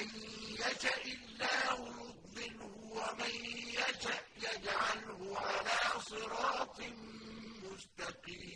مَن يَشَإِ اللَّهُ يُضْلِلْهُ وَمَن يَشَأْ يَجْعَلْهُ عَلَىٰ صِرَاطٍ مُّسْتَقِيمٍ